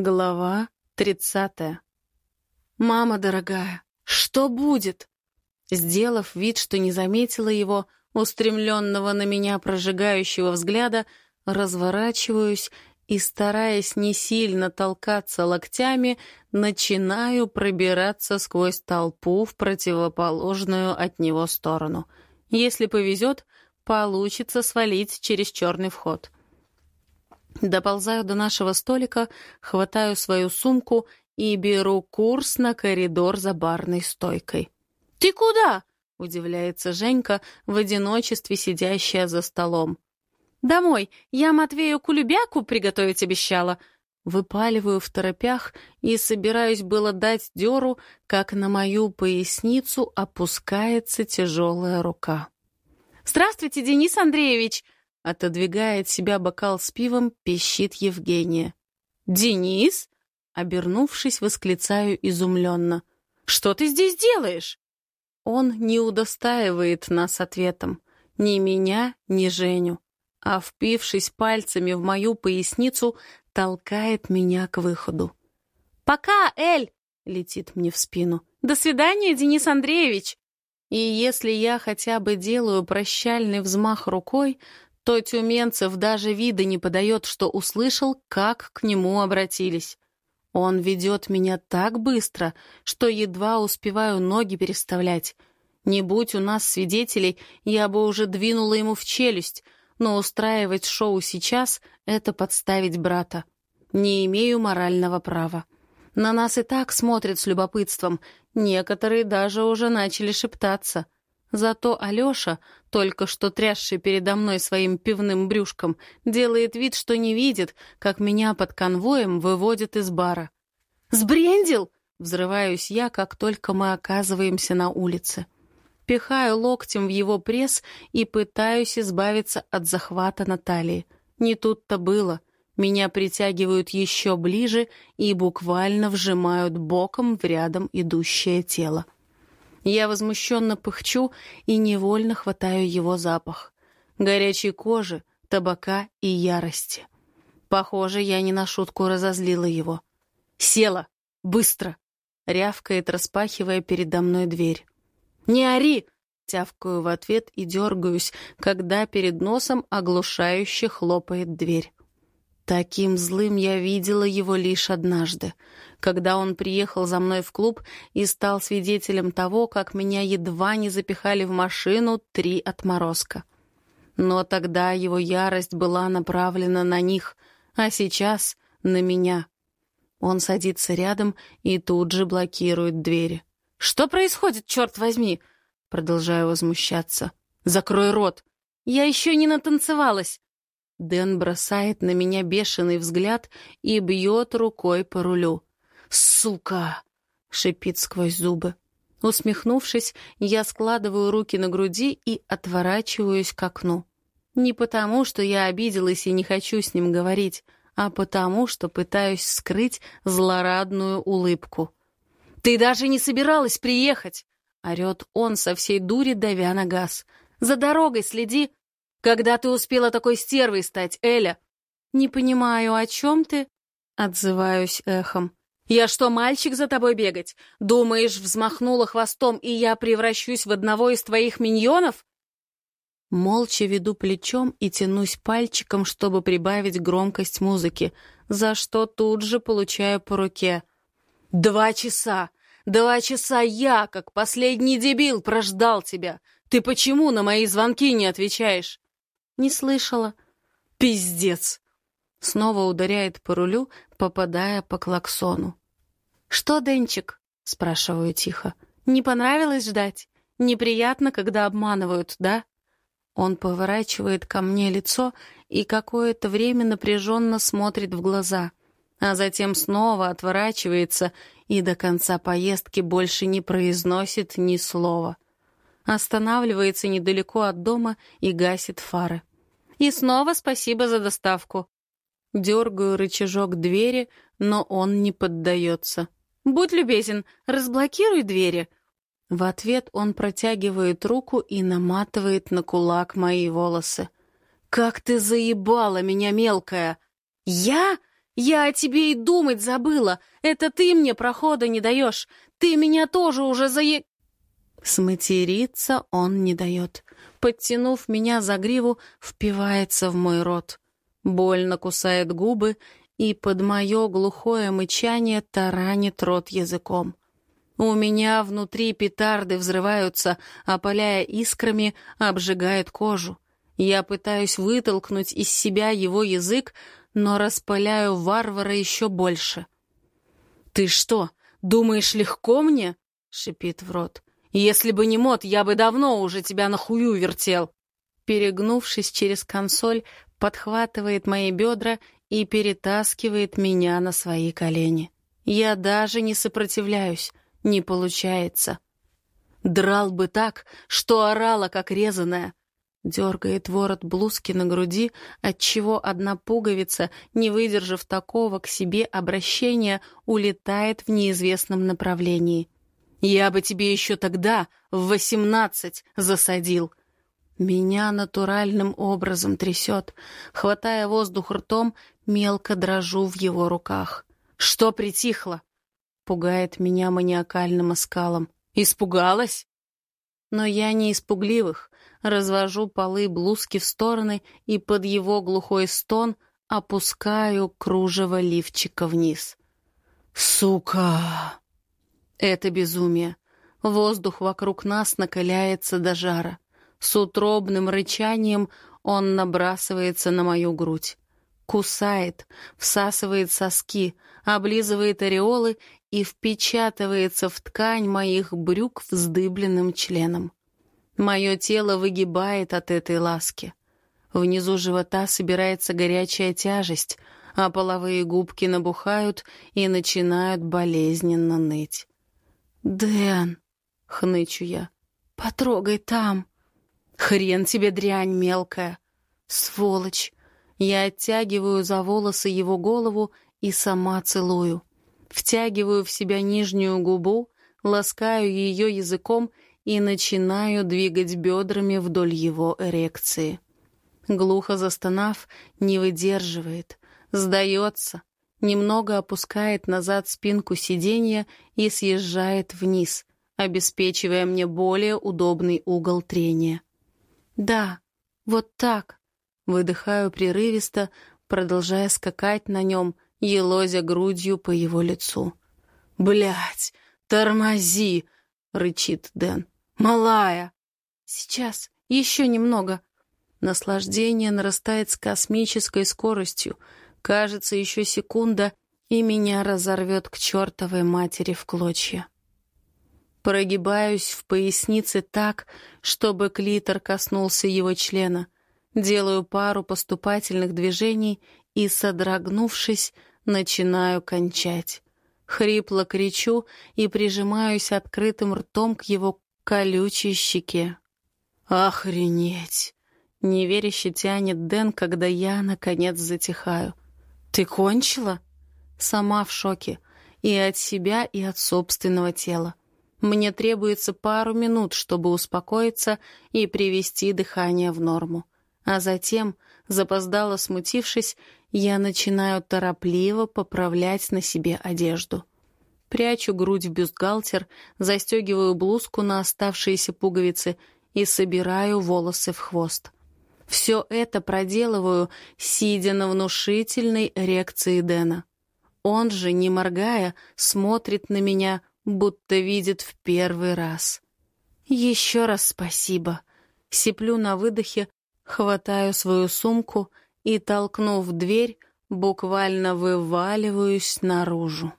Глава тридцатая. «Мама дорогая, что будет?» Сделав вид, что не заметила его, устремленного на меня прожигающего взгляда, разворачиваюсь и, стараясь не сильно толкаться локтями, начинаю пробираться сквозь толпу в противоположную от него сторону. Если повезет, получится свалить через черный вход. Доползаю до нашего столика, хватаю свою сумку и беру курс на коридор за барной стойкой. «Ты куда?» — удивляется Женька, в одиночестве сидящая за столом. «Домой. Я Матвею кулебяку приготовить обещала». Выпаливаю в торопях и собираюсь было дать дёру, как на мою поясницу опускается тяжелая рука. «Здравствуйте, Денис Андреевич!» Отодвигает себя бокал с пивом, пищит Евгения. «Денис?» Обернувшись, восклицаю изумленно. «Что ты здесь делаешь?» Он не удостаивает нас ответом. Ни меня, ни Женю. А впившись пальцами в мою поясницу, толкает меня к выходу. «Пока, Эль!» — летит мне в спину. «До свидания, Денис Андреевич!» И если я хотя бы делаю прощальный взмах рукой, то Тюменцев даже вида не подает, что услышал, как к нему обратились. Он ведет меня так быстро, что едва успеваю ноги переставлять. Не будь у нас свидетелей, я бы уже двинула ему в челюсть, но устраивать шоу сейчас — это подставить брата. Не имею морального права. На нас и так смотрят с любопытством, некоторые даже уже начали шептаться — Зато Алёша, только что трясший передо мной своим пивным брюшком, делает вид, что не видит, как меня под конвоем выводят из бара. «Сбрендил!» — взрываюсь я, как только мы оказываемся на улице. Пихаю локтем в его пресс и пытаюсь избавиться от захвата Натальи. Не тут-то было. Меня притягивают еще ближе и буквально вжимают боком в рядом идущее тело. Я возмущенно пыхчу и невольно хватаю его запах. Горячей кожи, табака и ярости. Похоже, я не на шутку разозлила его. «Села! Быстро!» — рявкает, распахивая передо мной дверь. «Не ори!» — тявкаю в ответ и дергаюсь, когда перед носом оглушающе хлопает дверь. Таким злым я видела его лишь однажды, когда он приехал за мной в клуб и стал свидетелем того, как меня едва не запихали в машину три отморозка. Но тогда его ярость была направлена на них, а сейчас — на меня. Он садится рядом и тут же блокирует двери. «Что происходит, черт возьми?» Продолжаю возмущаться. «Закрой рот! Я еще не натанцевалась!» Дэн бросает на меня бешеный взгляд и бьет рукой по рулю. «Сука!» — шипит сквозь зубы. Усмехнувшись, я складываю руки на груди и отворачиваюсь к окну. Не потому, что я обиделась и не хочу с ним говорить, а потому, что пытаюсь скрыть злорадную улыбку. «Ты даже не собиралась приехать!» — орёт он со всей дури, давя на газ. «За дорогой следи, когда ты успела такой стервой стать, Эля?» «Не понимаю, о чем ты?» — отзываюсь эхом. «Я что, мальчик за тобой бегать? Думаешь, взмахнула хвостом, и я превращусь в одного из твоих миньонов?» Молча веду плечом и тянусь пальчиком, чтобы прибавить громкость музыки, за что тут же получаю по руке. «Два часа! Два часа я, как последний дебил, прождал тебя! Ты почему на мои звонки не отвечаешь?» «Не слышала». «Пиздец!» Снова ударяет по рулю, попадая по клаксону. «Что, Денчик?» — спрашиваю тихо. «Не понравилось ждать? Неприятно, когда обманывают, да?» Он поворачивает ко мне лицо и какое-то время напряженно смотрит в глаза, а затем снова отворачивается и до конца поездки больше не произносит ни слова. Останавливается недалеко от дома и гасит фары. И снова спасибо за доставку. Дергаю рычажок двери, но он не поддается. «Будь любезен, разблокируй двери». В ответ он протягивает руку и наматывает на кулак мои волосы. «Как ты заебала меня, мелкая!» «Я? Я о тебе и думать забыла. Это ты мне прохода не даешь. Ты меня тоже уже зае...» Сматериться он не дает. Подтянув меня за гриву, впивается в мой рот. Больно кусает губы и под мое глухое мычание таранит рот языком. У меня внутри петарды взрываются, опаляя искрами, обжигает кожу. Я пытаюсь вытолкнуть из себя его язык, но распаляю варвара еще больше. «Ты что, думаешь, легко мне?» — шипит в рот. «Если бы не мод, я бы давно уже тебя на хую вертел!» Перегнувшись через консоль, подхватывает мои бедра и перетаскивает меня на свои колени. Я даже не сопротивляюсь, не получается. Драл бы так, что орала, как резаная. Дергает ворот блузки на груди, отчего одна пуговица, не выдержав такого к себе обращения, улетает в неизвестном направлении. «Я бы тебе еще тогда, в восемнадцать, засадил!» Меня натуральным образом трясет. Хватая воздух ртом, мелко дрожу в его руках. «Что притихло?» Пугает меня маниакальным оскалом. «Испугалась?» Но я не испугливых. Развожу полы блузки в стороны и под его глухой стон опускаю кружево лифчика вниз. «Сука!» Это безумие. Воздух вокруг нас накаляется до жара. С утробным рычанием он набрасывается на мою грудь. Кусает, всасывает соски, облизывает ореолы и впечатывается в ткань моих брюк вздыбленным членом. Мое тело выгибает от этой ласки. Внизу живота собирается горячая тяжесть, а половые губки набухают и начинают болезненно ныть. «Дэн!» — хнычу я. «Потрогай там!» «Хрен тебе, дрянь мелкая!» «Сволочь!» Я оттягиваю за волосы его голову и сама целую. Втягиваю в себя нижнюю губу, ласкаю ее языком и начинаю двигать бедрами вдоль его эрекции. Глухо застонав, не выдерживает, сдается, немного опускает назад спинку сиденья и съезжает вниз, обеспечивая мне более удобный угол трения. «Да, вот так», — выдыхаю прерывисто, продолжая скакать на нем, елозя грудью по его лицу. Блять, тормози!» — рычит Дэн. «Малая!» «Сейчас, еще немного». Наслаждение нарастает с космической скоростью. Кажется, еще секунда, и меня разорвет к чертовой матери в клочья. Прогибаюсь в пояснице так, чтобы клитор коснулся его члена. Делаю пару поступательных движений и, содрогнувшись, начинаю кончать. Хрипло кричу и прижимаюсь открытым ртом к его колючей щеке. «Охренеть!» — неверяще тянет Дэн, когда я, наконец, затихаю. «Ты кончила?» Сама в шоке. И от себя, и от собственного тела. Мне требуется пару минут, чтобы успокоиться и привести дыхание в норму. А затем, запоздало смутившись, я начинаю торопливо поправлять на себе одежду. Прячу грудь в бюстгальтер, застегиваю блузку на оставшиеся пуговицы и собираю волосы в хвост. Все это проделываю, сидя на внушительной эрекции Дэна. Он же, не моргая, смотрит на меня, будто видит в первый раз. «Еще раз спасибо». Сиплю на выдохе, хватаю свою сумку и, толкнув дверь, буквально вываливаюсь наружу.